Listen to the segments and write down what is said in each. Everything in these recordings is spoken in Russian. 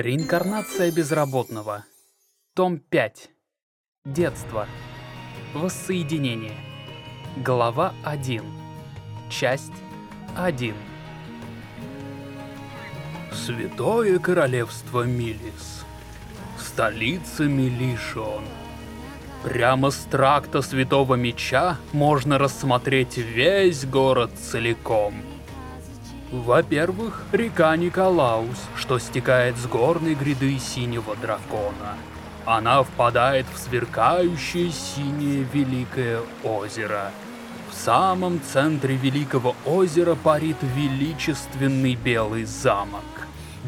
Реинкарнация безработного. Том 5. Детство. Воссоединение. Глава 1. Часть 1. Святое Королевство Милис. Столица Милишон. Прямо с тракта Святого Меча можно рассмотреть весь город целиком. Во-первых, река Николаус, что стекает с горной гряды Синего Дракона. Она впадает в сверкающее синее Великое Озеро. В самом центре Великого Озера парит величественный Белый Замок.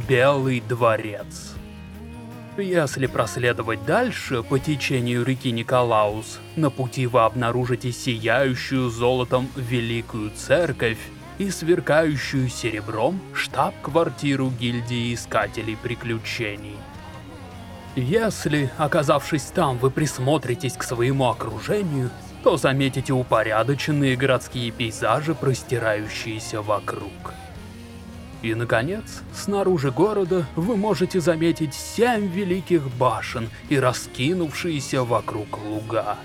Белый Дворец. Если проследовать дальше по течению реки Николаус, на пути вы обнаружите сияющую золотом Великую Церковь и сверкающую серебром штаб-квартиру гильдии Искателей Приключений. Если, оказавшись там, вы присмотритесь к своему окружению, то заметите упорядоченные городские пейзажи, простирающиеся вокруг. И, наконец, снаружи города вы можете заметить семь великих башен и раскинувшиеся вокруг луга.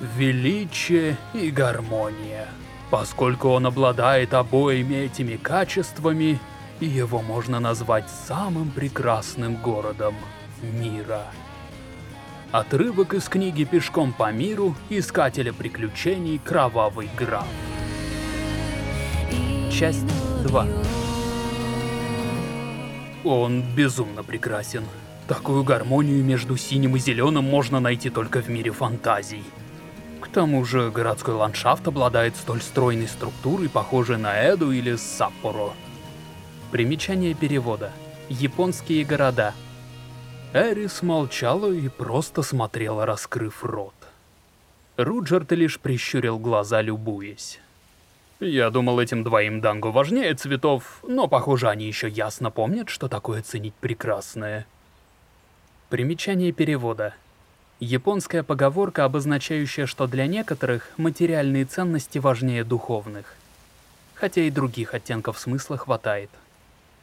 Величие и гармония. Поскольку он обладает обоими этими качествами, его можно назвать самым прекрасным городом мира. Отрывок из книги «Пешком по миру» Искателя приключений Кровавый граф. Часть 2. Он безумно прекрасен. Такую гармонию между синим и зеленым можно найти только в мире фантазий. Тому же городской ландшафт обладает столь стройной структурой, похожей на Эду или Саппоро. Примечание перевода. Японские города. Эрис молчала и просто смотрела, раскрыв рот. Руджерт лишь прищурил глаза, любуясь. Я думал, этим двоим Дангу важнее цветов, но, похоже, они еще ясно помнят, что такое ценить прекрасное. Примечание перевода. Японская поговорка, обозначающая, что для некоторых материальные ценности важнее духовных. Хотя и других оттенков смысла хватает.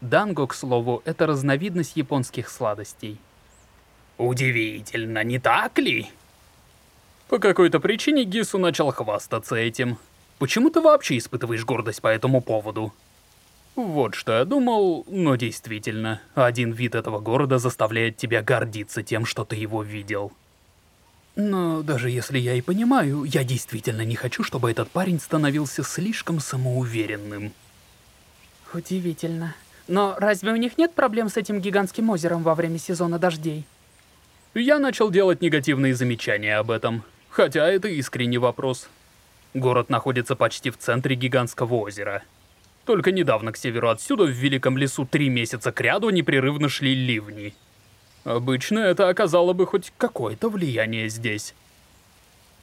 Данго, к слову, это разновидность японских сладостей. Удивительно, не так ли? По какой-то причине Гису начал хвастаться этим. Почему ты вообще испытываешь гордость по этому поводу? Вот что я думал, но действительно, один вид этого города заставляет тебя гордиться тем, что ты его видел. Но даже если я и понимаю, я действительно не хочу, чтобы этот парень становился слишком самоуверенным. Удивительно. Но разве у них нет проблем с этим гигантским озером во время сезона дождей? Я начал делать негативные замечания об этом, хотя это искренний вопрос. Город находится почти в центре гигантского озера. Только недавно к северу отсюда в Великом лесу три месяца кряду непрерывно шли ливни. Обычно это оказало бы хоть какое-то влияние здесь.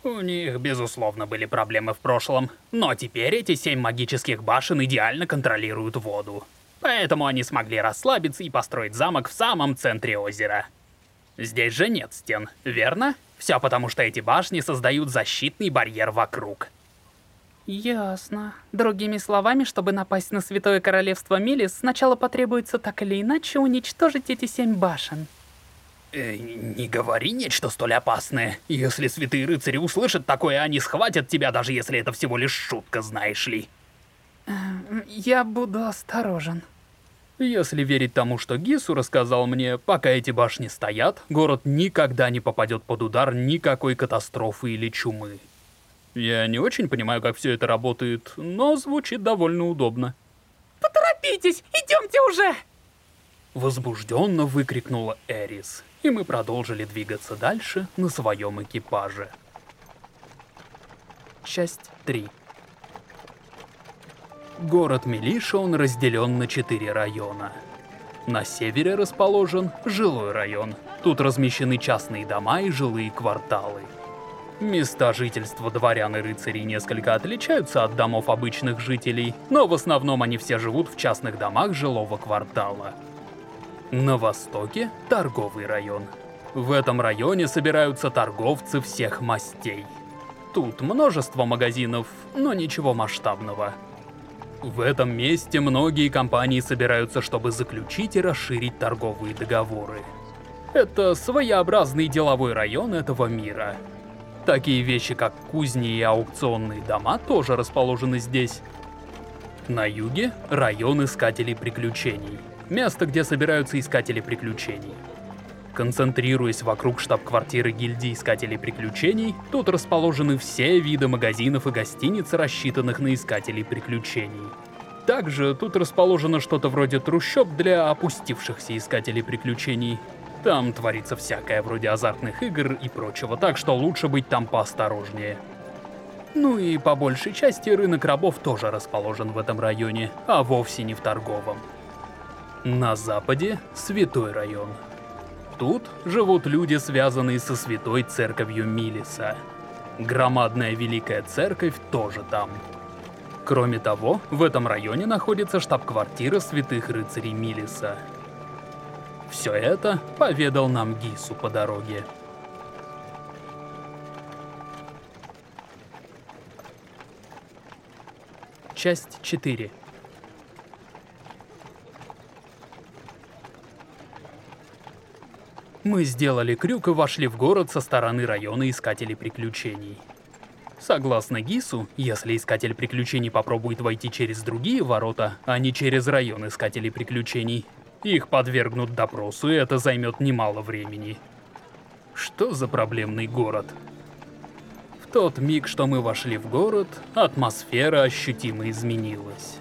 У них, безусловно, были проблемы в прошлом, но теперь эти семь магических башен идеально контролируют воду. Поэтому они смогли расслабиться и построить замок в самом центре озера. Здесь же нет стен, верно? Все потому, что эти башни создают защитный барьер вокруг. Ясно. Другими словами, чтобы напасть на Святое Королевство Милис, сначала потребуется так или иначе уничтожить эти семь башен. Э, не говори нечто столь опасное. Если святые рыцари услышат такое, они схватят тебя, даже если это всего лишь шутка, знаешь ли. Э, я буду осторожен. Если верить тому, что Гису рассказал мне, пока эти башни стоят, город никогда не попадет под удар никакой катастрофы или чумы. Я не очень понимаю, как все это работает, но звучит довольно удобно. Поторопитесь, идемте уже! Возбужденно выкрикнула Эрис, и мы продолжили двигаться дальше на своем экипаже. Часть 3 Город Милиша он разделен на четыре района. На севере расположен жилой район. Тут размещены частные дома и жилые кварталы. Места жительства дворян и рыцарей несколько отличаются от домов обычных жителей, но в основном они все живут в частных домах жилого квартала. На востоке – торговый район. В этом районе собираются торговцы всех мастей. Тут множество магазинов, но ничего масштабного. В этом месте многие компании собираются, чтобы заключить и расширить торговые договоры. Это своеобразный деловой район этого мира. Такие вещи, как кузни и аукционные дома, тоже расположены здесь. На юге — район Искателей Приключений. Место, где собираются Искатели Приключений. Концентрируясь вокруг штаб-квартиры гильдии Искателей Приключений, тут расположены все виды магазинов и гостиниц, рассчитанных на Искателей Приключений. Также тут расположено что-то вроде трущоб для опустившихся Искателей Приключений. Там творится всякое вроде азартных игр и прочего, так что лучше быть там поосторожнее. Ну и по большей части рынок рабов тоже расположен в этом районе, а вовсе не в торговом. На западе — Святой район. Тут живут люди, связанные со Святой Церковью Милиса. Громадная Великая Церковь тоже там. Кроме того, в этом районе находится штаб-квартира Святых Рыцарей Милиса. Все это поведал нам Гису по дороге. Часть 4 Мы сделали крюк и вошли в город со стороны района Искателей Приключений. Согласно Гису, если Искатель Приключений попробует войти через другие ворота, а не через район Искателей Приключений, их подвергнут допросу, и это займет немало времени. Что за проблемный город? В тот миг, что мы вошли в город, атмосфера ощутимо изменилась.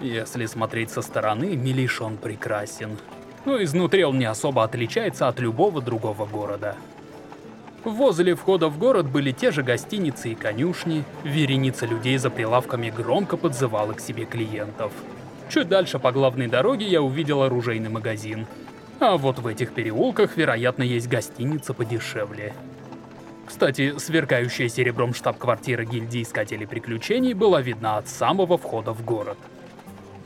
Если смотреть со стороны, Милишон прекрасен. Но изнутри он не особо отличается от любого другого города. Возле входа в город были те же гостиницы и конюшни, вереница людей за прилавками громко подзывала к себе клиентов. Чуть дальше по главной дороге я увидел оружейный магазин. А вот в этих переулках, вероятно, есть гостиница подешевле. Кстати, сверкающая серебром штаб-квартира гильдии Искателей Приключений была видна от самого входа в город.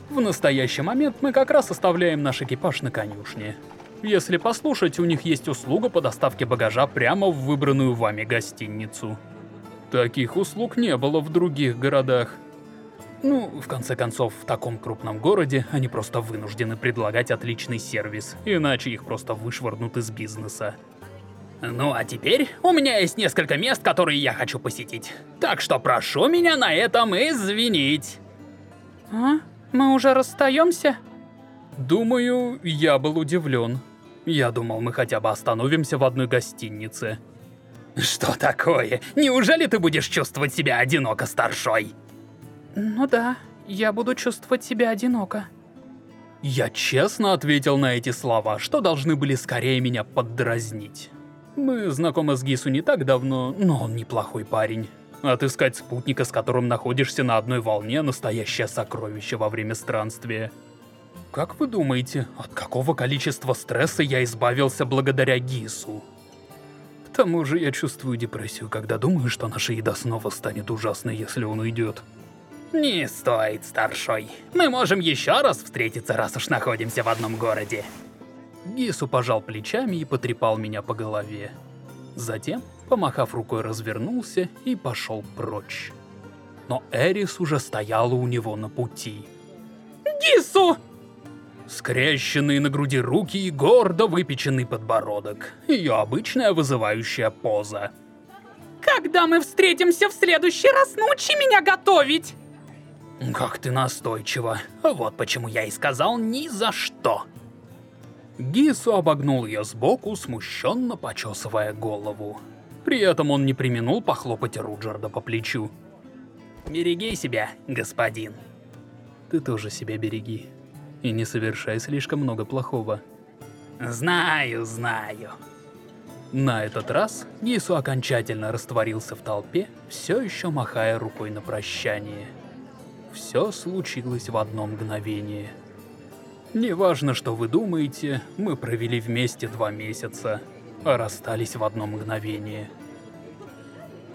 В настоящий момент мы как раз оставляем наш экипаж на конюшне. Если послушать, у них есть услуга по доставке багажа прямо в выбранную вами гостиницу. Таких услуг не было в других городах. Ну, в конце концов, в таком крупном городе они просто вынуждены предлагать отличный сервис, иначе их просто вышвырнут из бизнеса. Ну а теперь у меня есть несколько мест, которые я хочу посетить. Так что прошу меня на этом извинить. А? Мы уже расстаемся? Думаю, я был удивлен. Я думал, мы хотя бы остановимся в одной гостинице. Что такое? Неужели ты будешь чувствовать себя одиноко, старшой? Ну да, я буду чувствовать себя одиноко. Я честно ответил на эти слова, что должны были скорее меня поддразнить. Мы знакомы с Гису не так давно, но он неплохой парень. Отыскать спутника, с которым находишься на одной волне, настоящее сокровище во время странствия. Как вы думаете, от какого количества стресса я избавился благодаря Гису? К тому же я чувствую депрессию, когда думаю, что наша еда снова станет ужасной, если он уйдет. Не стоит, старшой. Мы можем еще раз встретиться, раз уж находимся в одном городе. Гису пожал плечами и потрепал меня по голове. Затем, помахав рукой, развернулся и пошел прочь. Но Эрис уже стояла у него на пути. Гису! Скрещенные на груди руки и гордо выпеченный подбородок. Ее обычная вызывающая поза. Когда мы встретимся в следующий раз, научи меня готовить! Как ты настойчива. Вот почему я и сказал ни за что. Гису обогнул ее сбоку, смущенно почесывая голову. При этом он не применул похлопать Руджерда по плечу. «Береги себя, господин». «Ты тоже себя береги. И не совершай слишком много плохого». «Знаю, знаю». На этот раз Гису окончательно растворился в толпе, все еще махая рукой на прощание. Все случилось в одно мгновение. Неважно, что вы думаете, мы провели вместе два месяца, расстались в одно мгновение.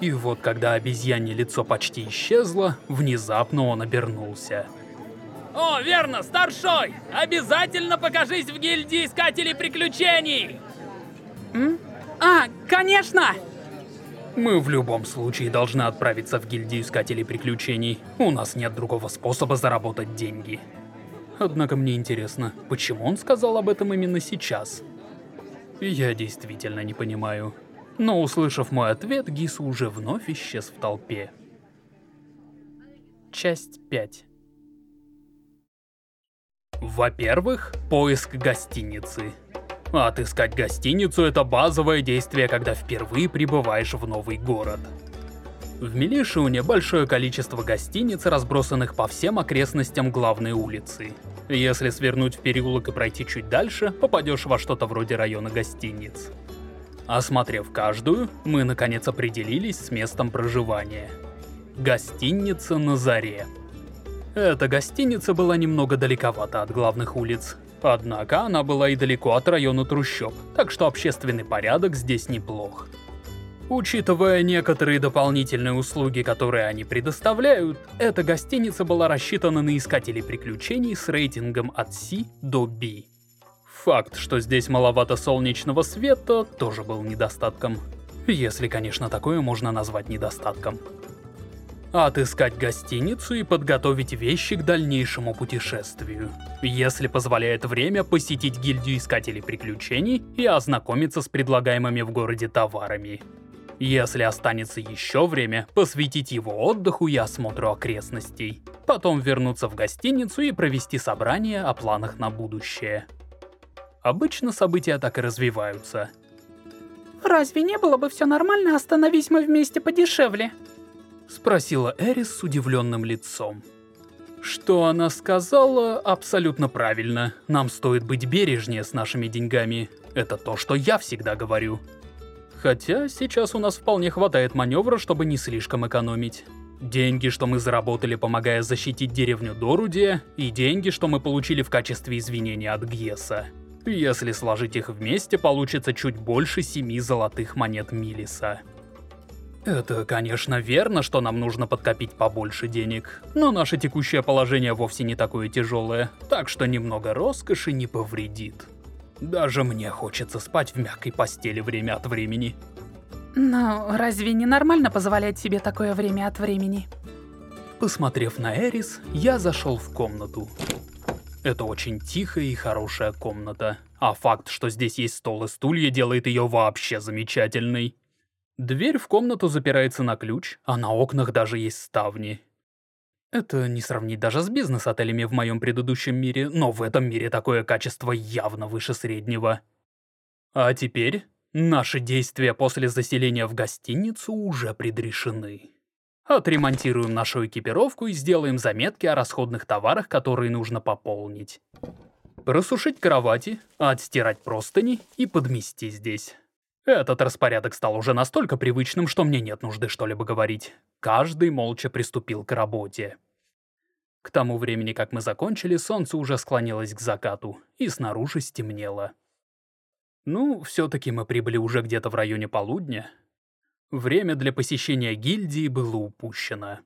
И вот когда обезьянье лицо почти исчезло, внезапно он обернулся. О, верно, старшой! Обязательно покажись в гильдии Искателей Приключений! М? А, конечно! Мы в любом случае должны отправиться в гильдию Искателей Приключений. У нас нет другого способа заработать деньги. Однако мне интересно, почему он сказал об этом именно сейчас? Я действительно не понимаю. Но услышав мой ответ, Гису уже вновь исчез в толпе. Часть 5 Во-первых, поиск гостиницы. Отыскать гостиницу — это базовое действие, когда впервые прибываешь в новый город. В Милишиуне большое количество гостиниц, разбросанных по всем окрестностям главной улицы. Если свернуть в переулок и пройти чуть дальше, попадешь во что-то вроде района гостиниц. Осмотрев каждую, мы наконец определились с местом проживания. Гостиница на заре. Эта гостиница была немного далековата от главных улиц, Однако она была и далеко от района трущоб, так что общественный порядок здесь неплох. Учитывая некоторые дополнительные услуги, которые они предоставляют, эта гостиница была рассчитана на искателей приключений с рейтингом от C до B. Факт, что здесь маловато солнечного света, тоже был недостатком. Если, конечно, такое можно назвать недостатком отыскать гостиницу и подготовить вещи к дальнейшему путешествию. Если позволяет время, посетить гильдию Искателей Приключений и ознакомиться с предлагаемыми в городе товарами. Если останется еще время, посвятить его отдыху и осмотру окрестностей. Потом вернуться в гостиницу и провести собрание о планах на будущее. Обычно события так и развиваются. Разве не было бы все нормально, остановись мы вместе подешевле? Спросила Эрис с удивленным лицом. Что она сказала, абсолютно правильно. Нам стоит быть бережнее с нашими деньгами. Это то, что я всегда говорю. Хотя сейчас у нас вполне хватает маневра, чтобы не слишком экономить. Деньги, что мы заработали, помогая защитить деревню Дорудия, и деньги, что мы получили в качестве извинения от Гьеса. Если сложить их вместе, получится чуть больше семи золотых монет Милиса. Это, конечно, верно, что нам нужно подкопить побольше денег, но наше текущее положение вовсе не такое тяжелое, так что немного роскоши не повредит. Даже мне хочется спать в мягкой постели время от времени. Но разве не нормально позволять себе такое время от времени? Посмотрев на Эрис, я зашел в комнату. Это очень тихая и хорошая комната, а факт, что здесь есть стол и стулья, делает ее вообще замечательной. Дверь в комнату запирается на ключ, а на окнах даже есть ставни. Это не сравнить даже с бизнес-отелями в моем предыдущем мире, но в этом мире такое качество явно выше среднего. А теперь наши действия после заселения в гостиницу уже предрешены. Отремонтируем нашу экипировку и сделаем заметки о расходных товарах, которые нужно пополнить. Просушить кровати, отстирать простыни и подмести здесь. Этот распорядок стал уже настолько привычным, что мне нет нужды что-либо говорить. Каждый молча приступил к работе. К тому времени, как мы закончили, солнце уже склонилось к закату, и снаружи стемнело. Ну, все-таки мы прибыли уже где-то в районе полудня. Время для посещения гильдии было упущено.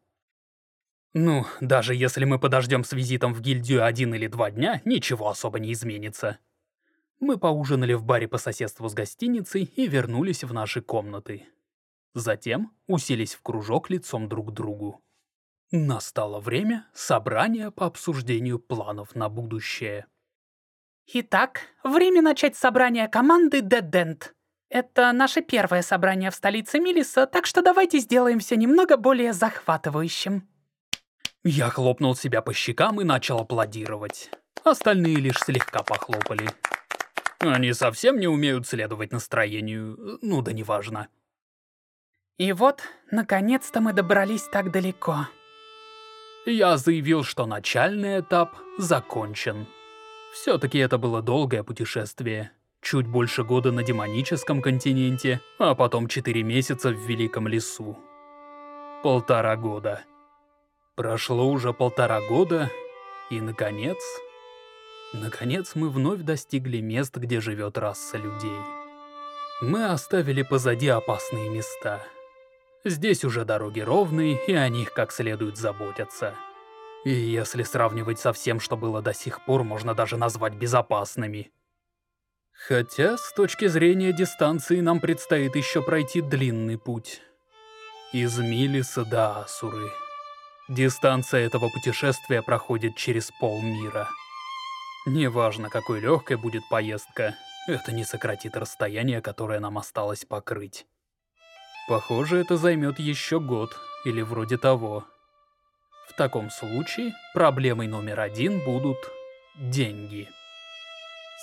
Ну, даже если мы подождем с визитом в гильдию один или два дня, ничего особо не изменится. Мы поужинали в баре по соседству с гостиницей и вернулись в наши комнаты. Затем уселись в кружок лицом друг к другу. Настало время собрания по обсуждению планов на будущее. Итак, время начать собрание команды Дедент. Это наше первое собрание в столице Милиса, так что давайте сделаем все немного более захватывающим. Я хлопнул себя по щекам и начал аплодировать. Остальные лишь слегка похлопали. Они совсем не умеют следовать настроению, ну да неважно. И вот, наконец-то мы добрались так далеко. Я заявил, что начальный этап закончен. Все-таки это было долгое путешествие. Чуть больше года на демоническом континенте, а потом четыре месяца в Великом лесу. Полтора года. Прошло уже полтора года, и, наконец, Наконец мы вновь достигли мест, где живет раса людей. Мы оставили позади опасные места. Здесь уже дороги ровные, и о них как следует заботятся. И если сравнивать со всем, что было до сих пор, можно даже назвать безопасными. Хотя, с точки зрения дистанции, нам предстоит еще пройти длинный путь. Из Милиса до Асуры. Дистанция этого путешествия проходит через полмира. Неважно, какой легкой будет поездка, это не сократит расстояние, которое нам осталось покрыть. Похоже, это займет еще год, или вроде того. В таком случае проблемой номер один будут деньги.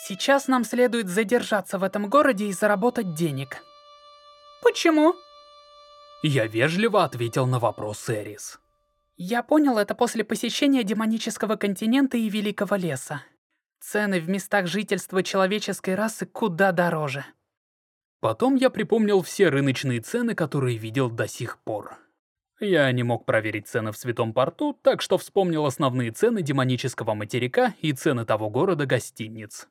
Сейчас нам следует задержаться в этом городе и заработать денег. Почему? Я вежливо ответил на вопрос Эрис. Я понял это после посещения демонического континента и Великого леса. Цены в местах жительства человеческой расы куда дороже. Потом я припомнил все рыночные цены, которые видел до сих пор. Я не мог проверить цены в Святом Порту, так что вспомнил основные цены демонического материка и цены того города гостиниц.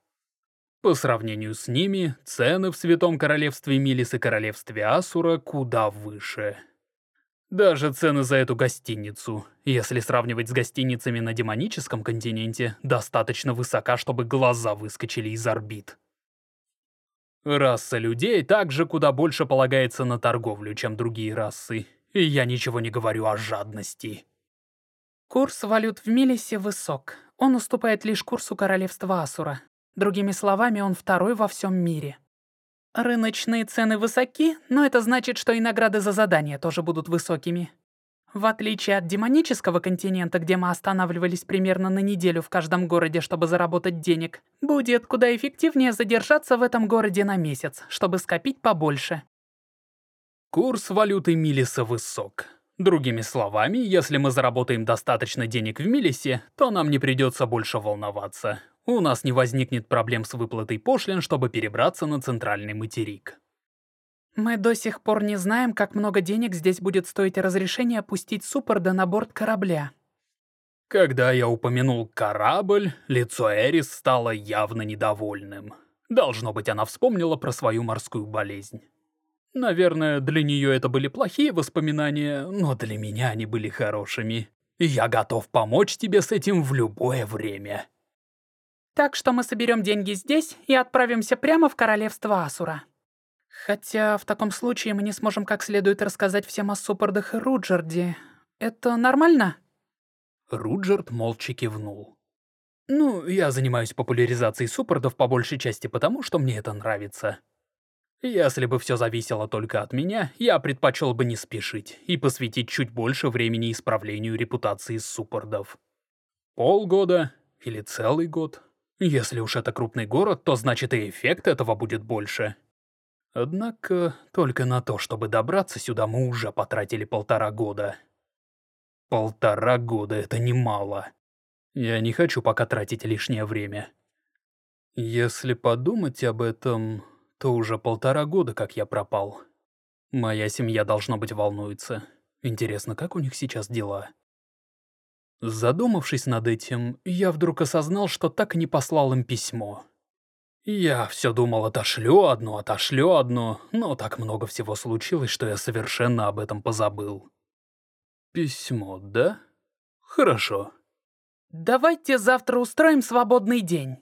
По сравнению с ними, цены в Святом Королевстве Милис и Королевстве Асура куда выше. Даже цены за эту гостиницу, если сравнивать с гостиницами на демоническом континенте, достаточно высока, чтобы глаза выскочили из орбит. Раса людей также куда больше полагается на торговлю, чем другие расы. И я ничего не говорю о жадности. Курс валют в Милисе высок. Он уступает лишь курсу королевства Асура. Другими словами, он второй во всем мире. Рыночные цены высоки, но это значит, что и награды за задания тоже будут высокими. В отличие от демонического континента, где мы останавливались примерно на неделю в каждом городе, чтобы заработать денег, будет куда эффективнее задержаться в этом городе на месяц, чтобы скопить побольше. Курс валюты Милиса высок. Другими словами, если мы заработаем достаточно денег в Милисе, то нам не придется больше волноваться. У нас не возникнет проблем с выплатой пошлин, чтобы перебраться на центральный материк. Мы до сих пор не знаем, как много денег здесь будет стоить разрешение опустить Суппорда на борт корабля. Когда я упомянул корабль, лицо Эрис стало явно недовольным. Должно быть, она вспомнила про свою морскую болезнь. Наверное, для нее это были плохие воспоминания, но для меня они были хорошими. я готов помочь тебе с этим в любое время. Так что мы соберем деньги здесь и отправимся прямо в королевство Асура. Хотя в таком случае мы не сможем как следует рассказать всем о Суппордах и Руджерде. Это нормально? Руджерд молча кивнул. Ну, я занимаюсь популяризацией Суппордов по большей части потому, что мне это нравится. Если бы все зависело только от меня, я предпочел бы не спешить и посвятить чуть больше времени исправлению репутации Суппордов. Полгода или целый год. Если уж это крупный город, то значит и эффект этого будет больше. Однако, только на то, чтобы добраться сюда, мы уже потратили полтора года. Полтора года — это немало. Я не хочу пока тратить лишнее время. Если подумать об этом, то уже полтора года, как я пропал. Моя семья, должно быть, волнуется. Интересно, как у них сейчас дела? Задумавшись над этим, я вдруг осознал, что так и не послал им письмо. Я все думал, отошлю одно, отошлю одно, но так много всего случилось, что я совершенно об этом позабыл. Письмо, да? Хорошо. Давайте завтра устроим свободный день.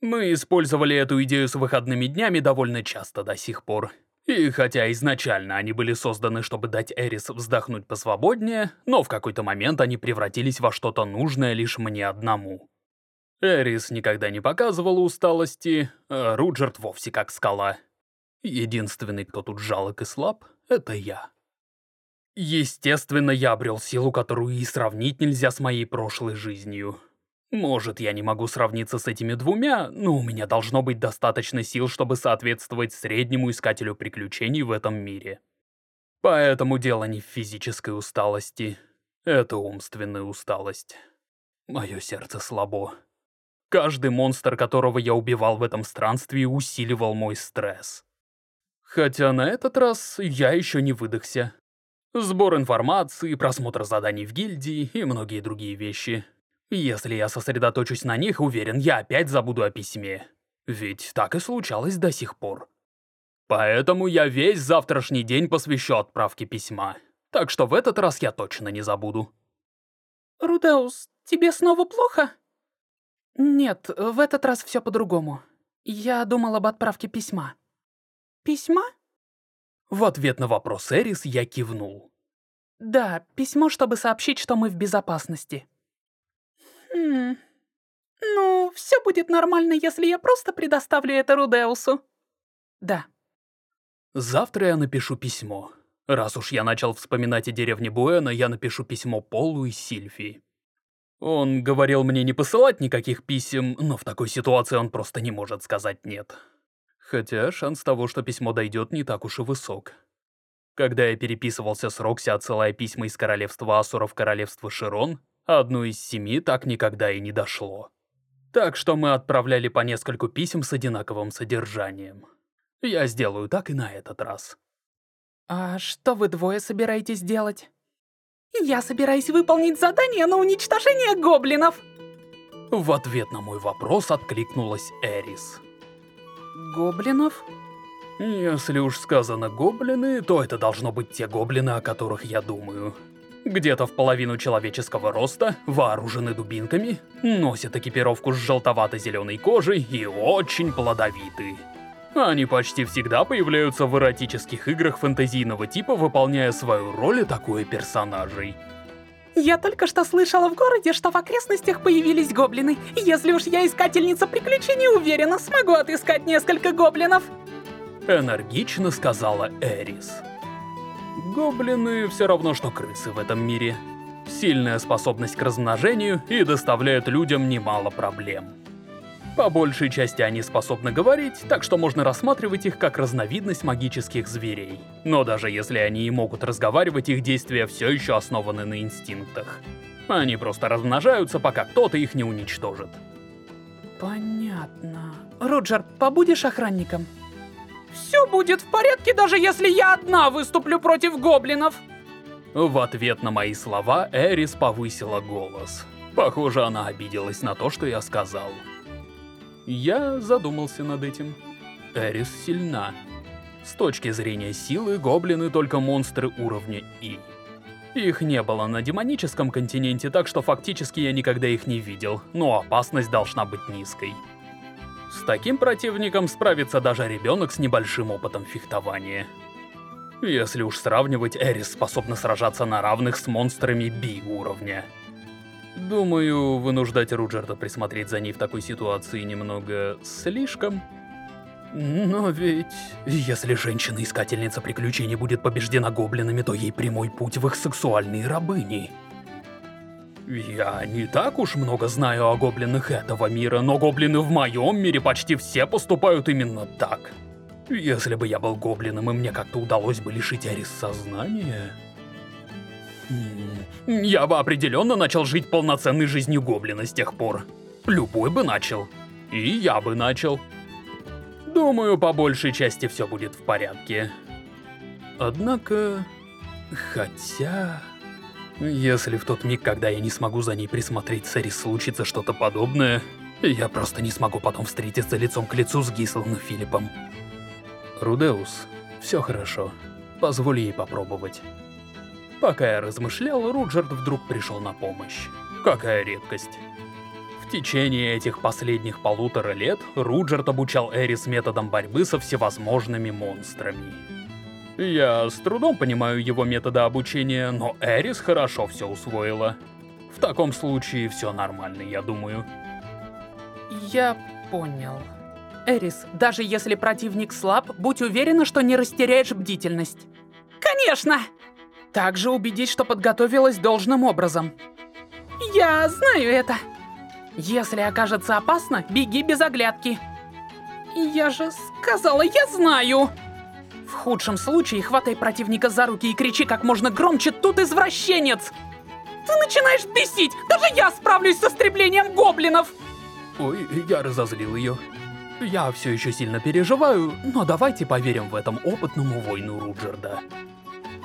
Мы использовали эту идею с выходными днями довольно часто до сих пор. И хотя изначально они были созданы, чтобы дать Эрис вздохнуть посвободнее, но в какой-то момент они превратились во что-то нужное лишь мне одному. Эрис никогда не показывала усталости, а Руджерт вовсе как скала. Единственный, кто тут жалок и слаб, — это я. Естественно, я обрел силу, которую и сравнить нельзя с моей прошлой жизнью. Может, я не могу сравниться с этими двумя, но у меня должно быть достаточно сил, чтобы соответствовать среднему искателю приключений в этом мире. Поэтому дело не в физической усталости. Это умственная усталость. Мое сердце слабо. Каждый монстр, которого я убивал в этом странстве, усиливал мой стресс. Хотя на этот раз я еще не выдохся. Сбор информации, просмотр заданий в гильдии и многие другие вещи. Если я сосредоточусь на них, уверен, я опять забуду о письме. Ведь так и случалось до сих пор. Поэтому я весь завтрашний день посвящу отправке письма. Так что в этот раз я точно не забуду. Рудеус, тебе снова плохо? «Нет, в этот раз все по-другому. Я думал об отправке письма». «Письма?» В ответ на вопрос Эрис я кивнул. Да, письмо, чтобы сообщить, что мы в безопасности. Хм... Ну, все будет нормально, если я просто предоставлю это Рудеусу. Да. Завтра я напишу письмо. Раз уж я начал вспоминать о деревне Буэна, я напишу письмо Полу и Сильфии. Он говорил мне не посылать никаких писем, но в такой ситуации он просто не может сказать «нет». Хотя шанс того, что письмо дойдет, не так уж и высок. Когда я переписывался с Рокси, отсылая письма из королевства Асура в королевство Широн, одну из семи так никогда и не дошло. Так что мы отправляли по нескольку писем с одинаковым содержанием. Я сделаю так и на этот раз. А что вы двое собираетесь делать? Я собираюсь выполнить задание на уничтожение гоблинов. В ответ на мой вопрос откликнулась Эрис. Гоблинов? Если уж сказано гоблины, то это должно быть те гоблины, о которых я думаю. Где-то в половину человеческого роста, вооружены дубинками, носят экипировку с желтовато-зеленой кожей и очень плодовиты. Они почти всегда появляются в эротических играх фэнтезийного типа, выполняя свою роль атакуя персонажей. Я только что слышала в городе, что в окрестностях появились гоблины. Если уж я искательница приключений, уверена, смогу отыскать несколько гоблинов. Энергично сказала Эрис. Гоблины все равно, что крысы в этом мире. Сильная способность к размножению и доставляют людям немало проблем. По большей части они способны говорить, так что можно рассматривать их как разновидность магических зверей. Но даже если они и могут разговаривать, их действия все еще основаны на инстинктах. Они просто размножаются, пока кто-то их не уничтожит. Понятно. Роджер, побудешь охранником? Все будет в порядке, даже если я одна выступлю против гоблинов. В ответ на мои слова Эрис повысила голос. Похоже, она обиделась на то, что я сказал. Я задумался над этим. Эрис сильна. С точки зрения силы, гоблины только монстры уровня И. Их не было на демоническом континенте, так что фактически я никогда их не видел, но опасность должна быть низкой. С таким противником справится даже ребенок с небольшим опытом фехтования. Если уж сравнивать, Эрис способна сражаться на равных с монстрами Би уровня. Думаю, вынуждать Руджерта присмотреть за ней в такой ситуации немного слишком. Но ведь... Если женщина-искательница приключений будет побеждена гоблинами, то ей прямой путь в их сексуальные рабыни. Я не так уж много знаю о гоблинах этого мира, но гоблины в моем мире почти все поступают именно так. Если бы я был гоблином и мне как-то удалось бы лишить Арис сознания... Я бы определенно начал жить полноценной жизнью гоблина с тех пор. Любой бы начал. И я бы начал. Думаю, по большей части все будет в порядке. Однако... Хотя... Если в тот миг, когда я не смогу за ней присмотреть, Сэрис случится что-то подобное, я просто не смогу потом встретиться лицом к лицу с Гислом и Филиппом. Рудеус, все хорошо. Позволь ей попробовать. Пока я размышлял, Руджерт вдруг пришел на помощь. Какая редкость. В течение этих последних полутора лет Руджерт обучал Эрис методам борьбы со всевозможными монстрами. Я с трудом понимаю его методы обучения, но Эрис хорошо все усвоила. В таком случае все нормально, я думаю. Я понял. Эрис, даже если противник слаб, будь уверена, что не растеряешь бдительность. Конечно! Также убедись, что подготовилась должным образом. Я знаю это. Если окажется опасно, беги без оглядки. Я же сказала, я знаю. В худшем случае хватай противника за руки и кричи как можно громче «Тут извращенец!» Ты начинаешь бесить! Даже я справлюсь с истреблением гоблинов! Ой, я разозлил ее. Я все еще сильно переживаю, но давайте поверим в этом опытному воину Руджерда.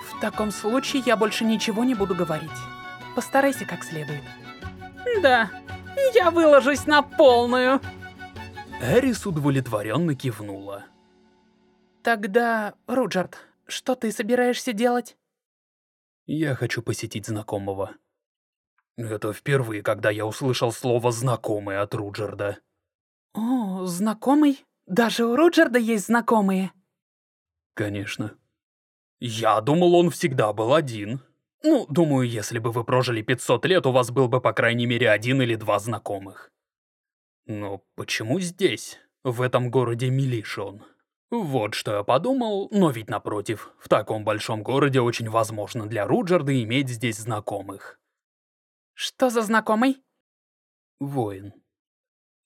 В таком случае я больше ничего не буду говорить. Постарайся как следует. Да, я выложусь на полную. Эрис удовлетворенно кивнула. Тогда, Руджерт, что ты собираешься делать? Я хочу посетить знакомого. Это впервые, когда я услышал слово «знакомый» от Руджерда. О, знакомый? Даже у Руджерда есть знакомые? Конечно. Я думал, он всегда был один. Ну, думаю, если бы вы прожили 500 лет, у вас был бы по крайней мере один или два знакомых. Но почему здесь, в этом городе Милишон? Вот что я подумал, но ведь напротив, в таком большом городе очень возможно для Руджерда иметь здесь знакомых. Что за знакомый? Воин.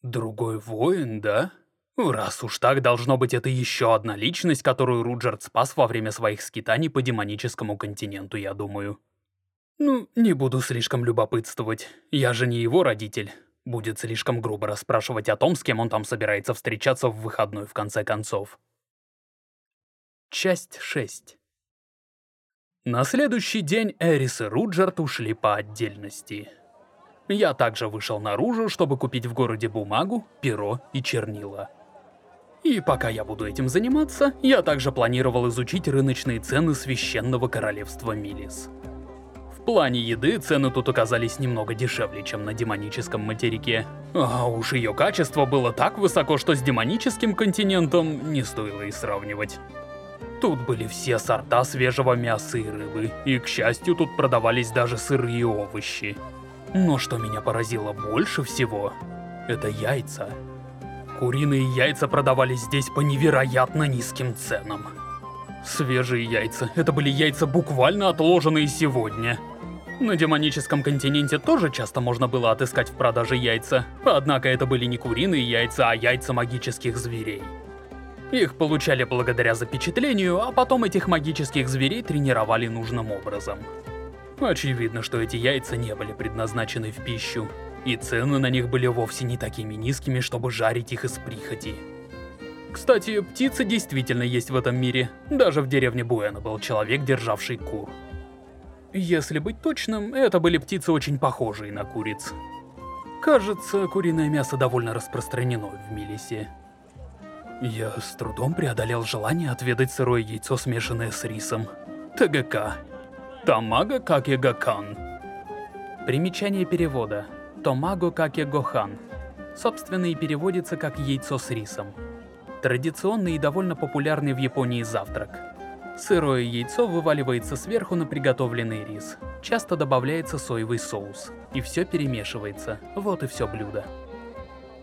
Другой воин, да? Раз уж так, должно быть, это еще одна личность, которую Руджерд спас во время своих скитаний по демоническому континенту, я думаю. Ну, не буду слишком любопытствовать. Я же не его родитель. Будет слишком грубо расспрашивать о том, с кем он там собирается встречаться в выходной, в конце концов. Часть 6 На следующий день Эрис и Руджерд ушли по отдельности. Я также вышел наружу, чтобы купить в городе бумагу, перо и чернила. И пока я буду этим заниматься, я также планировал изучить рыночные цены священного королевства Милис. В плане еды цены тут оказались немного дешевле, чем на демоническом материке. А уж ее качество было так высоко, что с демоническим континентом не стоило и сравнивать. Тут были все сорта свежего мяса и рыбы, и, к счастью, тут продавались даже сырые овощи. Но что меня поразило больше всего, это яйца. Куриные яйца продавались здесь по невероятно низким ценам. Свежие яйца. Это были яйца буквально отложенные сегодня. На демоническом континенте тоже часто можно было отыскать в продаже яйца. Однако это были не куриные яйца, а яйца магических зверей. Их получали благодаря запечатлению, а потом этих магических зверей тренировали нужным образом. Очевидно, что эти яйца не были предназначены в пищу. И цены на них были вовсе не такими низкими, чтобы жарить их из прихоти. Кстати, птицы действительно есть в этом мире. Даже в деревне Буэна был человек, державший кур. Если быть точным, это были птицы очень похожие на куриц. Кажется, куриное мясо довольно распространено в Милисе. Я с трудом преодолел желание отведать сырое яйцо, смешанное с рисом. ТГК. Тамага Какегакан. Примечание перевода. Томаго каке гохан. Собственно и переводится как яйцо с рисом. Традиционный и довольно популярный в Японии завтрак. Сырое яйцо вываливается сверху на приготовленный рис. Часто добавляется соевый соус. И все перемешивается. Вот и все блюдо.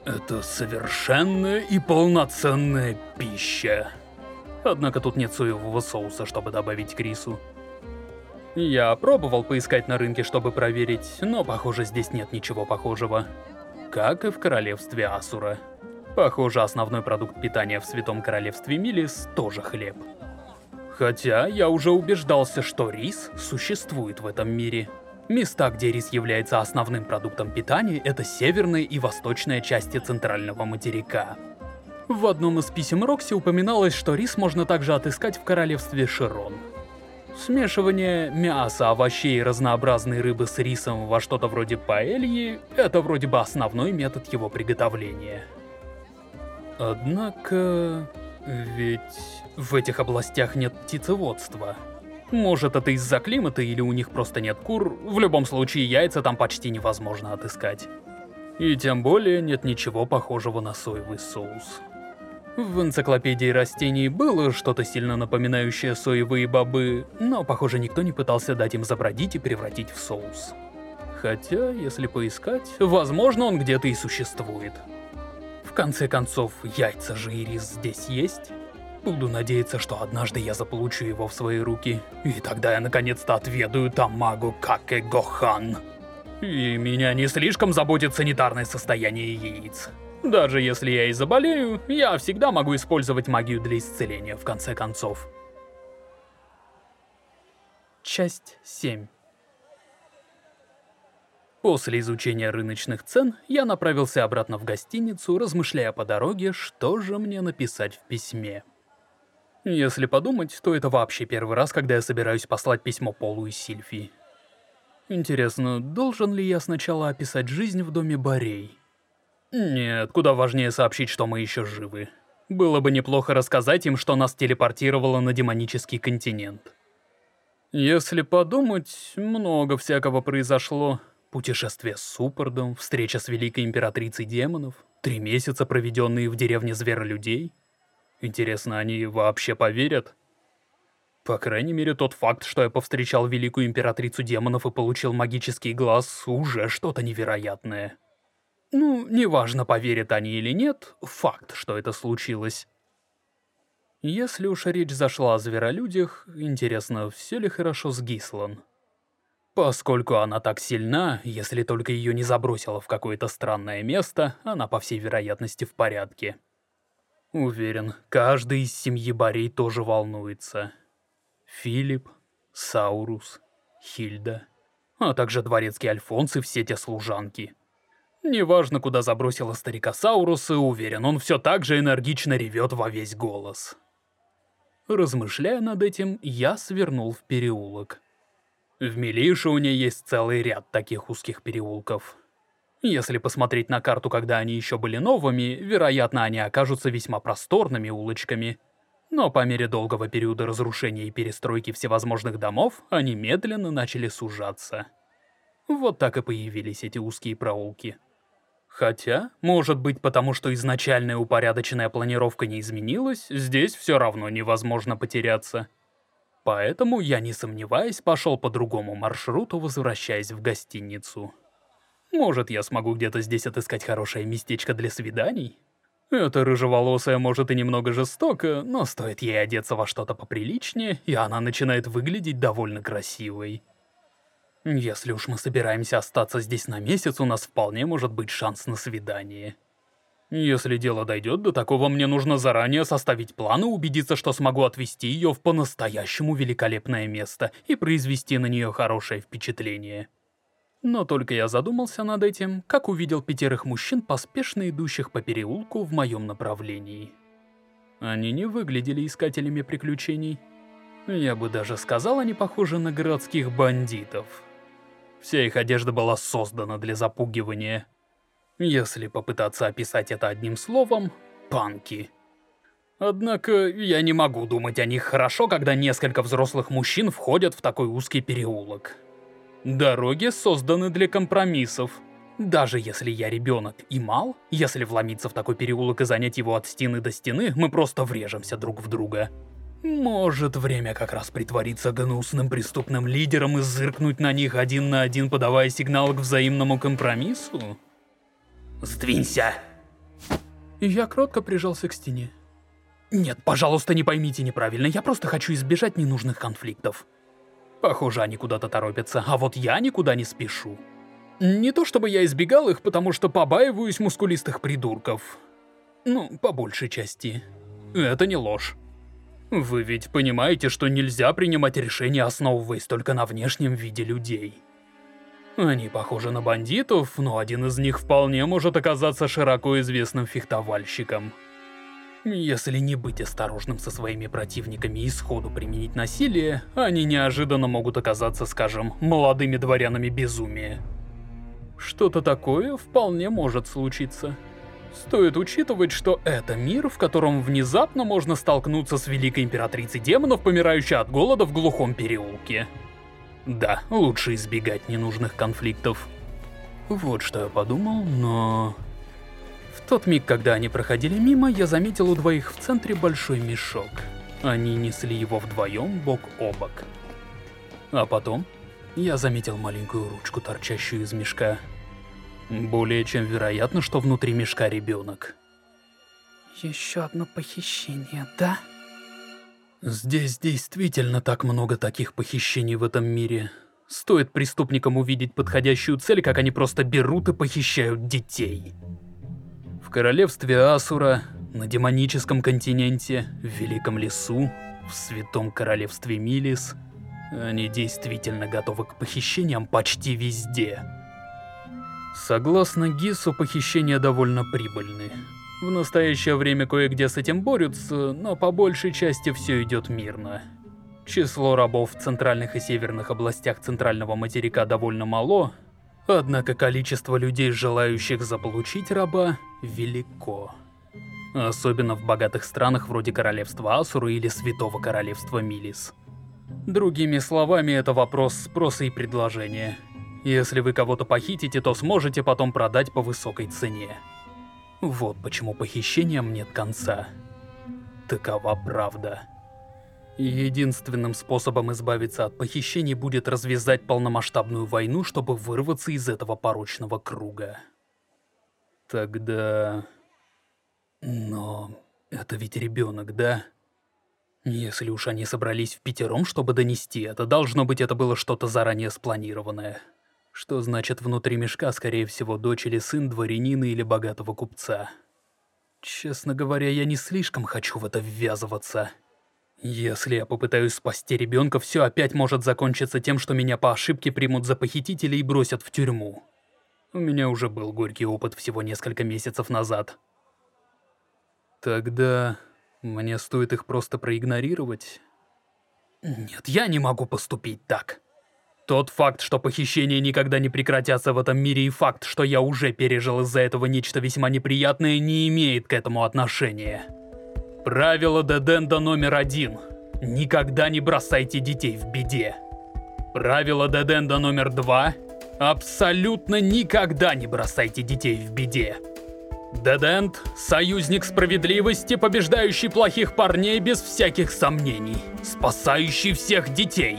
Это совершенная и полноценная пища. Однако тут нет соевого соуса, чтобы добавить к рису. Я пробовал поискать на рынке, чтобы проверить, но, похоже, здесь нет ничего похожего. Как и в королевстве Асура. Похоже, основной продукт питания в Святом Королевстве Милис тоже хлеб. Хотя я уже убеждался, что рис существует в этом мире. Места, где рис является основным продуктом питания, это северная и восточная части центрального материка. В одном из писем Рокси упоминалось, что рис можно также отыскать в королевстве Широн. Смешивание мяса, овощей и разнообразной рыбы с рисом во что-то вроде паэльи — это вроде бы основной метод его приготовления. Однако... ведь в этих областях нет птицеводства. Может, это из-за климата или у них просто нет кур, в любом случае яйца там почти невозможно отыскать. И тем более нет ничего похожего на соевый соус. В энциклопедии растений было что-то сильно напоминающее соевые бобы, но, похоже, никто не пытался дать им забродить и превратить в соус. Хотя, если поискать, возможно, он где-то и существует. В конце концов, яйца же и рис здесь есть. Буду надеяться, что однажды я заполучу его в свои руки, и тогда я наконец-то отведаю Тамагу Каке Гохан. И меня не слишком заботит санитарное состояние яиц. Даже если я и заболею, я всегда могу использовать магию для исцеления, в конце концов. Часть 7 После изучения рыночных цен, я направился обратно в гостиницу, размышляя по дороге, что же мне написать в письме. Если подумать, то это вообще первый раз, когда я собираюсь послать письмо Полу и Сильфи. Интересно, должен ли я сначала описать жизнь в доме Борей? Нет, куда важнее сообщить, что мы еще живы. Было бы неплохо рассказать им, что нас телепортировало на демонический континент. Если подумать, много всякого произошло. Путешествие с Суппордом, встреча с Великой Императрицей Демонов, три месяца, проведенные в деревне Зверолюдей. Интересно, они вообще поверят? По крайней мере, тот факт, что я повстречал великую императрицу демонов и получил магический глаз, уже что-то невероятное. Ну, неважно, поверят они или нет, факт, что это случилось. Если уж речь зашла о зверолюдях, интересно, все ли хорошо с Гислан? Поскольку она так сильна, если только ее не забросило в какое-то странное место, она, по всей вероятности, в порядке. Уверен, каждый из семьи Борей тоже волнуется. Филипп, Саурус, Хильда, а также дворецкий Альфонс и все те служанки. Неважно, куда забросила старика Сауруса, уверен, он все так же энергично ревет во весь голос. Размышляя над этим, я свернул в переулок. В Милишауне есть целый ряд таких узких переулков. Если посмотреть на карту, когда они еще были новыми, вероятно, они окажутся весьма просторными улочками. Но по мере долгого периода разрушения и перестройки всевозможных домов, они медленно начали сужаться. Вот так и появились эти узкие проулки. Хотя, может быть, потому что изначальная упорядоченная планировка не изменилась, здесь все равно невозможно потеряться. Поэтому я, не сомневаясь, пошел по другому маршруту, возвращаясь в гостиницу. Может, я смогу где-то здесь отыскать хорошее местечко для свиданий? Эта рыжеволосая может и немного жестоко, но стоит ей одеться во что-то поприличнее, и она начинает выглядеть довольно красивой. Если уж мы собираемся остаться здесь на месяц, у нас вполне может быть шанс на свидание. Если дело дойдет до такого, мне нужно заранее составить план и убедиться, что смогу отвезти ее в по-настоящему великолепное место и произвести на нее хорошее впечатление. Но только я задумался над этим, как увидел пятерых мужчин, поспешно идущих по переулку в моем направлении. Они не выглядели искателями приключений. Я бы даже сказал, они похожи на городских бандитов. Вся их одежда была создана для запугивания. Если попытаться описать это одним словом, панки. Однако я не могу думать о них хорошо, когда несколько взрослых мужчин входят в такой узкий переулок. Дороги созданы для компромиссов. Даже если я ребенок и мал, если вломиться в такой переулок и занять его от стены до стены, мы просто врежемся друг в друга. Может, время как раз притвориться гнусным преступным лидером и зыркнуть на них один на один, подавая сигнал к взаимному компромиссу? Сдвинься!» Я кротко прижался к стене. «Нет, пожалуйста, не поймите неправильно, я просто хочу избежать ненужных конфликтов». Похоже, они куда-то торопятся, а вот я никуда не спешу. Не то чтобы я избегал их, потому что побаиваюсь мускулистых придурков. Ну, по большей части. Это не ложь. Вы ведь понимаете, что нельзя принимать решения, основываясь только на внешнем виде людей. Они похожи на бандитов, но один из них вполне может оказаться широко известным фехтовальщиком. Если не быть осторожным со своими противниками и сходу применить насилие, они неожиданно могут оказаться, скажем, молодыми дворянами безумия. Что-то такое вполне может случиться. Стоит учитывать, что это мир, в котором внезапно можно столкнуться с великой императрицей демонов, помирающей от голода в глухом переулке. Да, лучше избегать ненужных конфликтов. Вот что я подумал, но... Тот миг, когда они проходили мимо, я заметил у двоих в центре большой мешок. Они несли его вдвоем бок о бок. А потом я заметил маленькую ручку, торчащую из мешка. Более чем вероятно, что внутри мешка ребенок. Еще одно похищение, да? Здесь действительно так много таких похищений в этом мире. Стоит преступникам увидеть подходящую цель, как они просто берут и похищают детей. В королевстве Асура, на демоническом континенте, в Великом лесу, в святом королевстве Милис, они действительно готовы к похищениям почти везде. Согласно Гису, похищения довольно прибыльны. В настоящее время кое-где с этим борются, но по большей части все идет мирно. Число рабов в центральных и северных областях центрального материка довольно мало, однако количество людей, желающих заполучить раба, велико. Особенно в богатых странах вроде Королевства Асуры или Святого Королевства Милис. Другими словами, это вопрос спроса и предложения. Если вы кого-то похитите, то сможете потом продать по высокой цене. Вот почему похищениям нет конца. Такова правда. Единственным способом избавиться от похищений будет развязать полномасштабную войну, чтобы вырваться из этого порочного круга. Тогда... Но... это ведь ребенок, да? Если уж они собрались в пятером, чтобы донести это, должно быть, это было что-то заранее спланированное. Что значит, внутри мешка, скорее всего, дочь или сын дворянина или богатого купца. Честно говоря, я не слишком хочу в это ввязываться. Если я попытаюсь спасти ребенка, все опять может закончиться тем, что меня по ошибке примут за похитителя и бросят в тюрьму. У меня уже был горький опыт всего несколько месяцев назад. Тогда мне стоит их просто проигнорировать? Нет, я не могу поступить так. Тот факт, что похищения никогда не прекратятся в этом мире, и факт, что я уже пережил из-за этого нечто весьма неприятное, не имеет к этому отношения. Правило Деденда номер один. Никогда не бросайте детей в беде. Правило Деденда номер два. Абсолютно никогда не бросайте детей в беде. Деденд — союзник справедливости, побеждающий плохих парней без всяких сомнений, спасающий всех детей.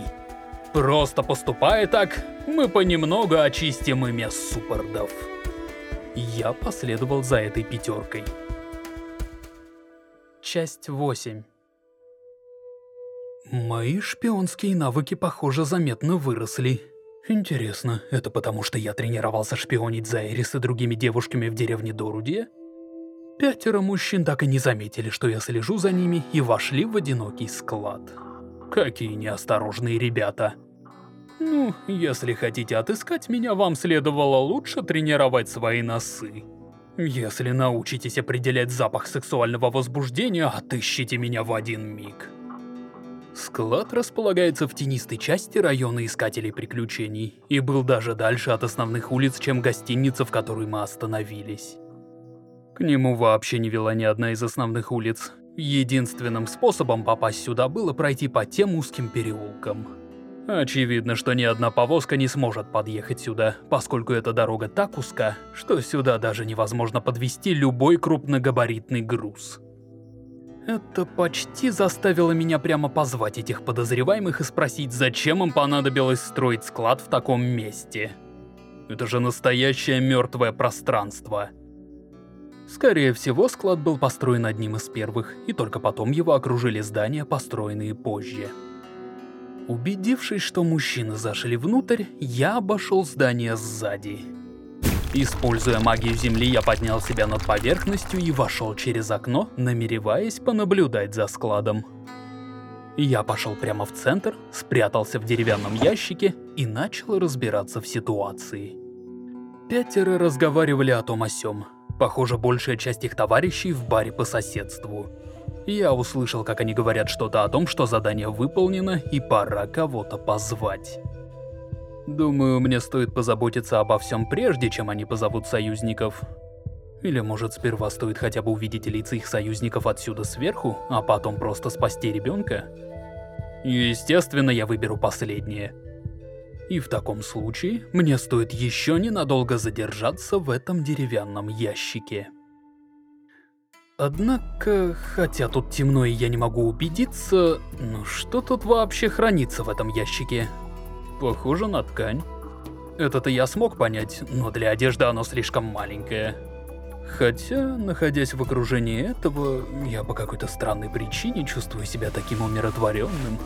Просто поступая так, мы понемногу очистим имя Суппордов. Я последовал за этой пятеркой. Часть 8 Мои шпионские навыки, похоже, заметно выросли. Интересно, это потому что я тренировался шпионить за Эрис и другими девушками в деревне Доруде? Пятеро мужчин так и не заметили, что я слежу за ними, и вошли в одинокий склад. Какие неосторожные ребята. Ну, если хотите отыскать меня, вам следовало лучше тренировать свои носы. Если научитесь определять запах сексуального возбуждения, отыщите меня в один миг. Склад располагается в тенистой части района Искателей Приключений и был даже дальше от основных улиц, чем гостиница, в которой мы остановились. К нему вообще не вела ни одна из основных улиц. Единственным способом попасть сюда было пройти по тем узким переулкам. Очевидно, что ни одна повозка не сможет подъехать сюда, поскольку эта дорога так узка, что сюда даже невозможно подвести любой крупногабаритный груз. Это почти заставило меня прямо позвать этих подозреваемых и спросить, зачем им понадобилось строить склад в таком месте. Это же настоящее мертвое пространство. Скорее всего, склад был построен одним из первых, и только потом его окружили здания, построенные позже. Убедившись, что мужчины зашли внутрь, я обошел здание сзади. Используя магию земли, я поднял себя над поверхностью и вошел через окно, намереваясь понаблюдать за складом. Я пошел прямо в центр, спрятался в деревянном ящике и начал разбираться в ситуации. Пятеро разговаривали о том о сём. Похоже, большая часть их товарищей в баре по соседству. Я услышал, как они говорят что-то о том, что задание выполнено и пора кого-то позвать. Думаю, мне стоит позаботиться обо всем прежде, чем они позовут союзников. Или может сперва стоит хотя бы увидеть лица их союзников отсюда сверху, а потом просто спасти ребенка? Естественно, я выберу последнее. И в таком случае мне стоит еще ненадолго задержаться в этом деревянном ящике. Однако, хотя тут темно и я не могу убедиться, ну что тут вообще хранится в этом ящике? Похоже на ткань. Это-то я смог понять, но для одежды оно слишком маленькое. Хотя, находясь в окружении этого, я по какой-то странной причине чувствую себя таким умиротворенным.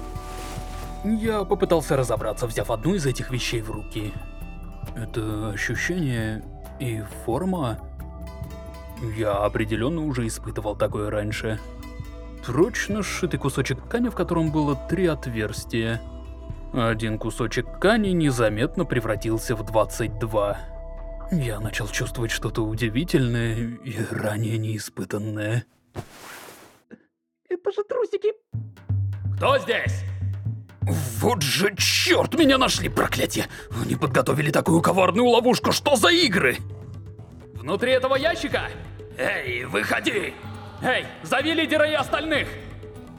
Я попытался разобраться, взяв одну из этих вещей в руки. Это ощущение и форма... Я определенно уже испытывал такое раньше. Прочно сшитый кусочек ткани, в котором было три отверстия. Один кусочек ткани незаметно превратился в 22. Я начал чувствовать что-то удивительное и ранее неиспытанное. Это же трусики. Кто здесь? Вот же черт, меня нашли, проклятие! Они подготовили такую коварную ловушку, что за игры? Внутри этого ящика? Эй, выходи! Эй, зови лидера и остальных!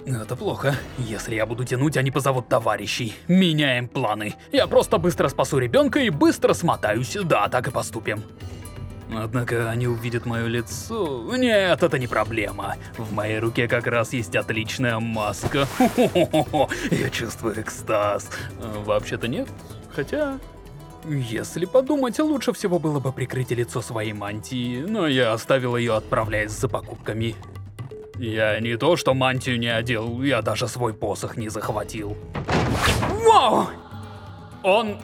Это плохо. Если я буду тянуть, они позовут товарищей. Меняем планы. Я просто быстро спасу ребенка и быстро смотаюсь. Да, так и поступим. Однако они увидят мое лицо... Нет, это не проблема. В моей руке как раз есть отличная маска. Я чувствую экстаз. Вообще-то нет. Хотя... Если подумать, лучше всего было бы прикрыть лицо своей мантией, но я оставил ее, отправляясь за покупками. Я не то что мантию не одел, я даже свой посох не захватил. Вау! Он...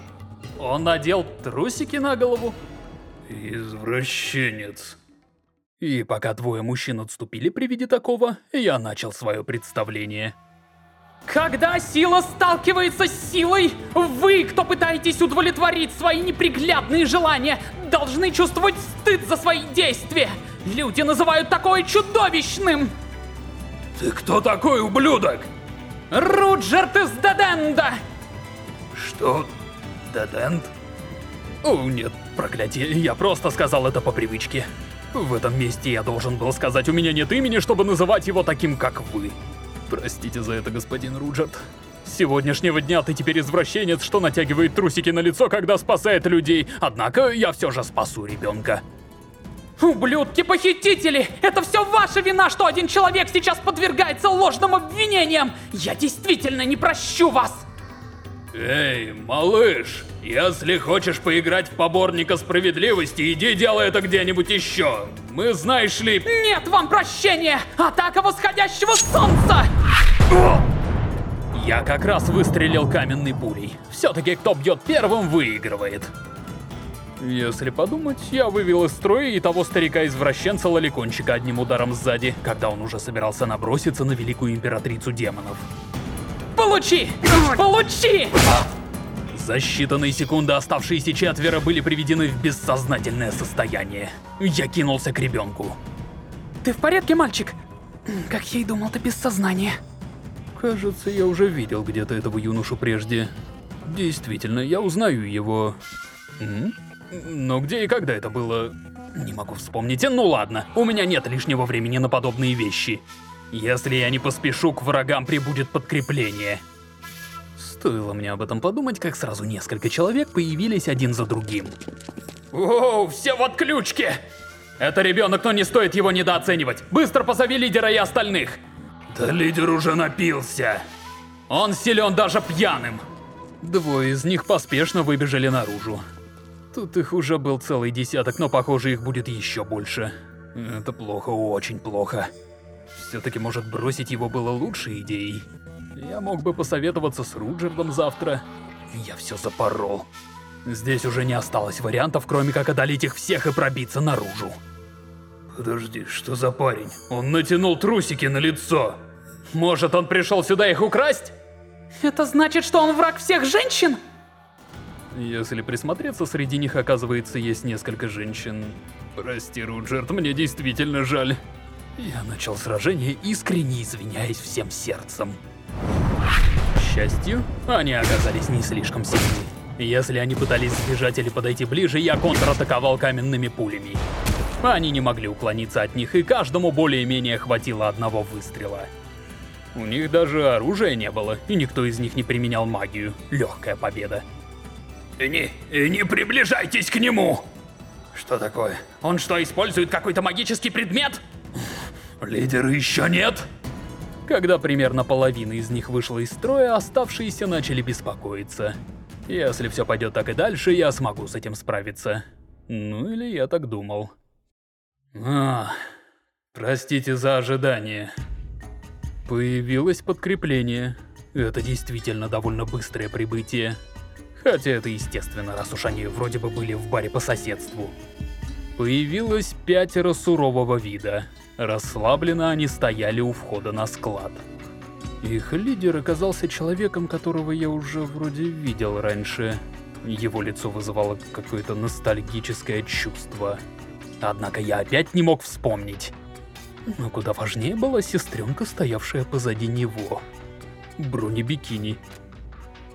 он надел трусики на голову? Извращенец. И пока двое мужчин отступили при виде такого, я начал свое представление. Когда сила сталкивается с силой, вы, кто пытаетесь удовлетворить свои неприглядные желания, должны чувствовать стыд за свои действия. Люди называют такое чудовищным. Ты кто такой, ублюдок? Руджерт из Деденда. Что? Деденд? О, нет, проклятие, я просто сказал это по привычке. В этом месте я должен был сказать, у меня нет имени, чтобы называть его таким, как вы. Простите за это, господин Руджерт. С сегодняшнего дня ты теперь извращенец, что натягивает трусики на лицо, когда спасает людей. Однако я все же спасу ребенка. Ублюдки-похитители! Это все ваша вина, что один человек сейчас подвергается ложным обвинениям! Я действительно не прощу вас! Эй, малыш, если хочешь поиграть в поборника справедливости, иди делай это где-нибудь еще. Мы, знаешь ли... Нет вам прощения! Атака восходящего солнца! Я как раз выстрелил каменной пулей. Все-таки кто бьет первым, выигрывает. Если подумать, я вывел из строя и того старика-извращенца Лоликончика одним ударом сзади, когда он уже собирался наброситься на великую императрицу демонов. Получи! Получи! За считанные секунды оставшиеся четверо были приведены в бессознательное состояние. Я кинулся к ребенку. Ты в порядке, мальчик? Как я и думал, ты без сознания. Кажется, я уже видел где-то этого юношу прежде. Действительно, я узнаю его. М? Но где и когда это было? Не могу вспомнить. Ну ладно, у меня нет лишнего времени на подобные вещи. Если я не поспешу, к врагам прибудет подкрепление. Стоило мне об этом подумать, как сразу несколько человек появились один за другим. Оу, все в отключке! Это ребенок, но не стоит его недооценивать. Быстро позови лидера и остальных. Да лидер уже напился. Он силен даже пьяным. Двое из них поспешно выбежали наружу. Тут их уже был целый десяток, но похоже их будет еще больше. Это плохо, очень плохо. Все-таки, может, бросить его было лучшей идеей. Я мог бы посоветоваться с Руджердом завтра. Я все запорол. Здесь уже не осталось вариантов, кроме как одолеть их всех и пробиться наружу. Подожди, что за парень? Он натянул трусики на лицо. Может, он пришел сюда их украсть? Это значит, что он враг всех женщин? Если присмотреться, среди них, оказывается, есть несколько женщин. Прости, Руджерт, мне действительно жаль. Я начал сражение, искренне извиняясь всем сердцем. К счастью, они оказались не слишком сильны. Если они пытались сбежать или подойти ближе, я контратаковал каменными пулями. Они не могли уклониться от них, и каждому более-менее хватило одного выстрела. У них даже оружия не было, и никто из них не применял магию. Легкая победа. Не, не приближайтесь к нему! Что такое? Он что, использует какой-то магический предмет? Лидера еще нет? Когда примерно половина из них вышла из строя, оставшиеся начали беспокоиться. Если все пойдет так и дальше, я смогу с этим справиться. Ну или я так думал. А, простите за ожидание. Появилось подкрепление. Это действительно довольно быстрое прибытие. Хотя это естественно, раз уж они вроде бы были в баре по соседству. Появилось пятеро сурового вида. Расслабленно они стояли у входа на склад. Их лидер оказался человеком, которого я уже вроде видел раньше. Его лицо вызывало какое-то ностальгическое чувство. Однако я опять не мог вспомнить. Но куда важнее была сестренка, стоявшая позади него. Бронебикини.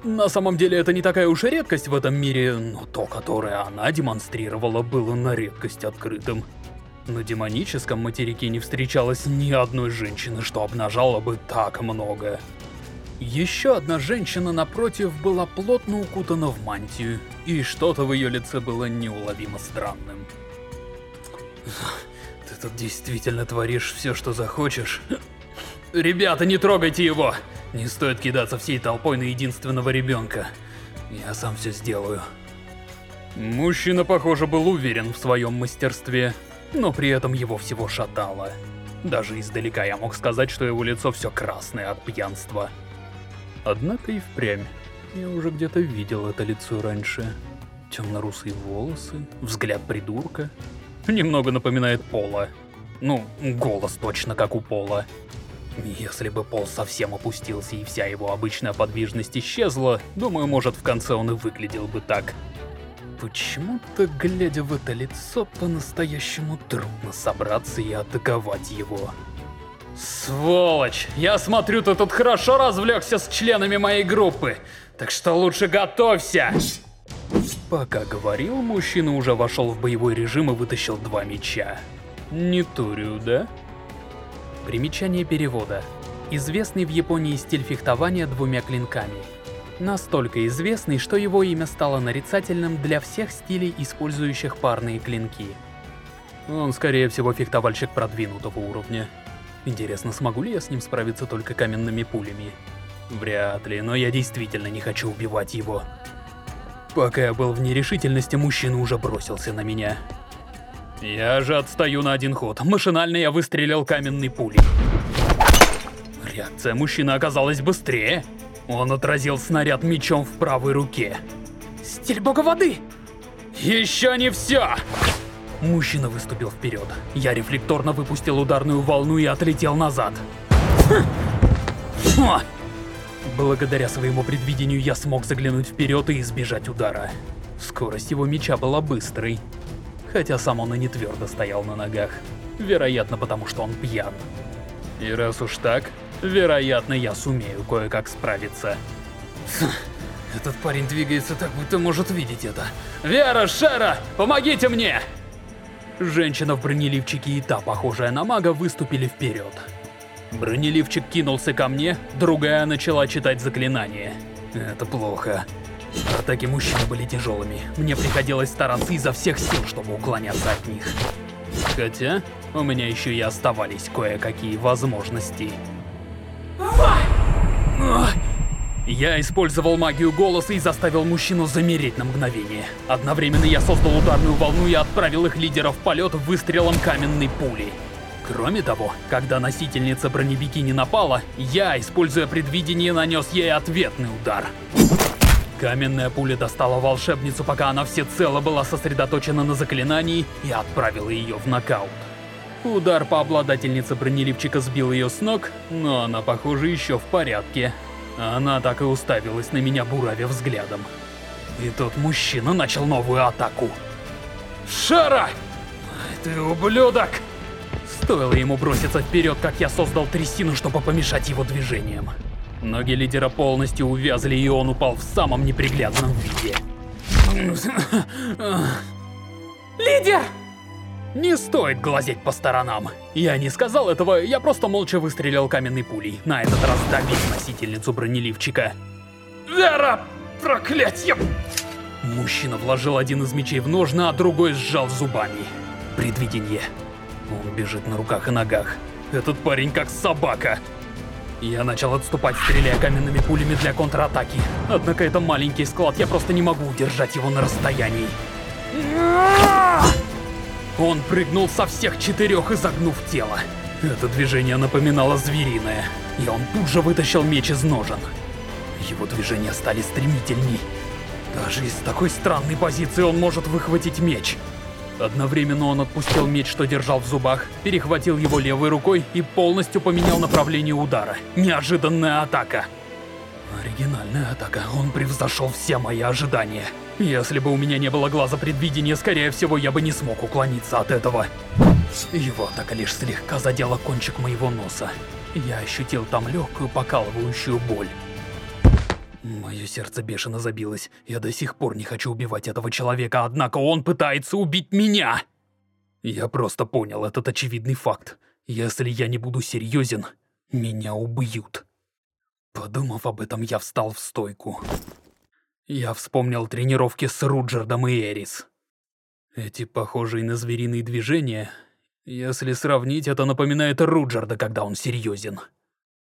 На самом деле это не такая уж и редкость в этом мире, но то, которое она демонстрировала, было на редкость открытым. На демоническом материке не встречалось ни одной женщины, что обнажало бы так много. Еще одна женщина напротив была плотно укутана в мантию, и что-то в ее лице было неуловимо странным. Ты тут действительно творишь все, что захочешь? Ребята, не трогайте его! Не стоит кидаться всей толпой на единственного ребенка. Я сам все сделаю. Мужчина, похоже, был уверен в своем мастерстве, но при этом его всего шатало. Даже издалека я мог сказать, что его лицо все красное от пьянства. Однако и впрямь. Я уже где-то видел это лицо раньше. Темно-русые волосы, взгляд придурка. Немного напоминает Пола. Ну, голос точно как у Пола. Если бы Пол совсем опустился и вся его обычная подвижность исчезла, думаю, может в конце он и выглядел бы так. Почему-то, глядя в это лицо, по-настоящему трудно собраться и атаковать его. Сволочь! Я смотрю, ты тут хорошо развлекся с членами моей группы, так что лучше готовься! Пока говорил, мужчина уже вошел в боевой режим и вытащил два меча. Не Турю, да? Примечание перевода. Известный в Японии стиль фехтования двумя клинками. Настолько известный, что его имя стало нарицательным для всех стилей, использующих парные клинки. Он, скорее всего, фехтовальщик продвинутого уровня. Интересно, смогу ли я с ним справиться только каменными пулями? Вряд ли, но я действительно не хочу убивать его. Пока я был в нерешительности, мужчина уже бросился на меня. Я же отстаю на один ход. Машинально я выстрелил каменной пулей. Реакция мужчины оказалась быстрее. Он отразил снаряд мечом в правой руке. Стиль бога воды! Еще не все! Мужчина выступил вперед. Я рефлекторно выпустил ударную волну и отлетел назад. Благодаря своему предвидению я смог заглянуть вперед и избежать удара. Скорость его меча была быстрой, хотя сам он и не твердо стоял на ногах. Вероятно, потому что он пьян. И раз уж так, вероятно, я сумею кое-как справиться. Этот парень двигается так, будто может видеть это. Вера, Шера, помогите мне! Женщина в бронеливчике и та, похожая на мага, выступили вперед. Бронеливчик кинулся ко мне, другая начала читать заклинание. Это плохо. Атаки мужчины были тяжелыми. Мне приходилось стараться изо всех сил, чтобы уклоняться от них. Хотя, у меня еще и оставались кое-какие возможности. Я использовал магию голоса и заставил мужчину замереть на мгновение. Одновременно я создал ударную волну и отправил их лидера в полет выстрелом каменной пули. Кроме того, когда носительница бронебикини напала, я, используя предвидение, нанес ей ответный удар. Каменная пуля достала волшебницу, пока она всецело была сосредоточена на заклинании, и отправила ее в нокаут. Удар по обладательнице бронеливчика сбил ее с ног, но она, похоже, еще в порядке. Она так и уставилась на меня, буравя взглядом. И тот мужчина начал новую атаку. «Шара! Ты ублюдок!» Стоило ему броситься вперед, как я создал трясину, чтобы помешать его движениям. Ноги лидера полностью увязли, и он упал в самом неприглядном виде. Лидер! Не стоит глазеть по сторонам. Я не сказал этого, я просто молча выстрелил каменной пулей, на этот раз добив носительницу бронеливчика. Вера! Проклятье! Мужчина вложил один из мечей в ножны, а другой сжал зубами. Предвидение. Он бежит на руках и ногах. Этот парень как собака. Я начал отступать, стреляя каменными пулями для контратаки. Однако это маленький склад, я просто не могу удержать его на расстоянии. Он прыгнул со всех четырех, изогнув тело. Это движение напоминало звериное, и он тут же вытащил меч из ножен. Его движения стали стремительней. Даже из такой странной позиции он может выхватить меч. Одновременно он отпустил меч, что держал в зубах, перехватил его левой рукой и полностью поменял направление удара. Неожиданная атака. Оригинальная атака. Он превзошел все мои ожидания. Если бы у меня не было глаза предвидения, скорее всего, я бы не смог уклониться от этого. Его атака лишь слегка задела кончик моего носа. Я ощутил там легкую покалывающую боль. Мое сердце бешено забилось. Я до сих пор не хочу убивать этого человека, однако он пытается убить меня. Я просто понял этот очевидный факт. Если я не буду серьезен, меня убьют. Подумав об этом, я встал в стойку. Я вспомнил тренировки с Руджердом и Эрис. Эти похожие на звериные движения, если сравнить, это напоминает Руджерда, когда он серьезен.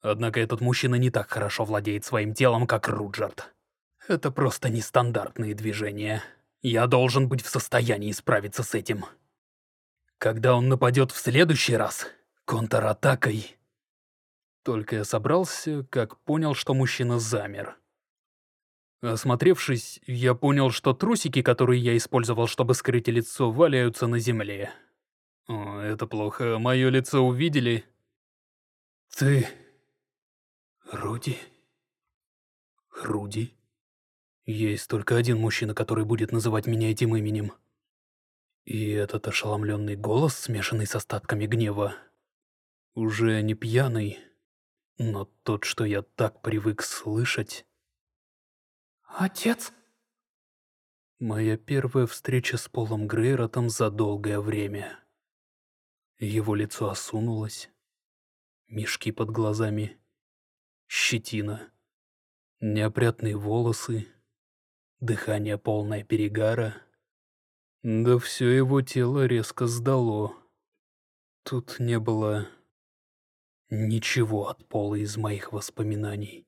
Однако этот мужчина не так хорошо владеет своим телом, как Руджерд. Это просто нестандартные движения. Я должен быть в состоянии справиться с этим. Когда он нападет в следующий раз, контратакой... Только я собрался, как понял, что мужчина замер. Осмотревшись, я понял, что трусики, которые я использовал, чтобы скрыть лицо, валяются на земле. О, это плохо. Мое лицо увидели. Ты... Руди? Руди? Есть только один мужчина, который будет называть меня этим именем. И этот ошеломленный голос, смешанный с остатками гнева, уже не пьяный, но тот, что я так привык слышать... «Отец?» Моя первая встреча с Полом Грейротом за долгое время. Его лицо осунулось, мешки под глазами, щетина, неопрятные волосы, дыхание полное перегара. Да все его тело резко сдало. Тут не было ничего от Пола из моих воспоминаний.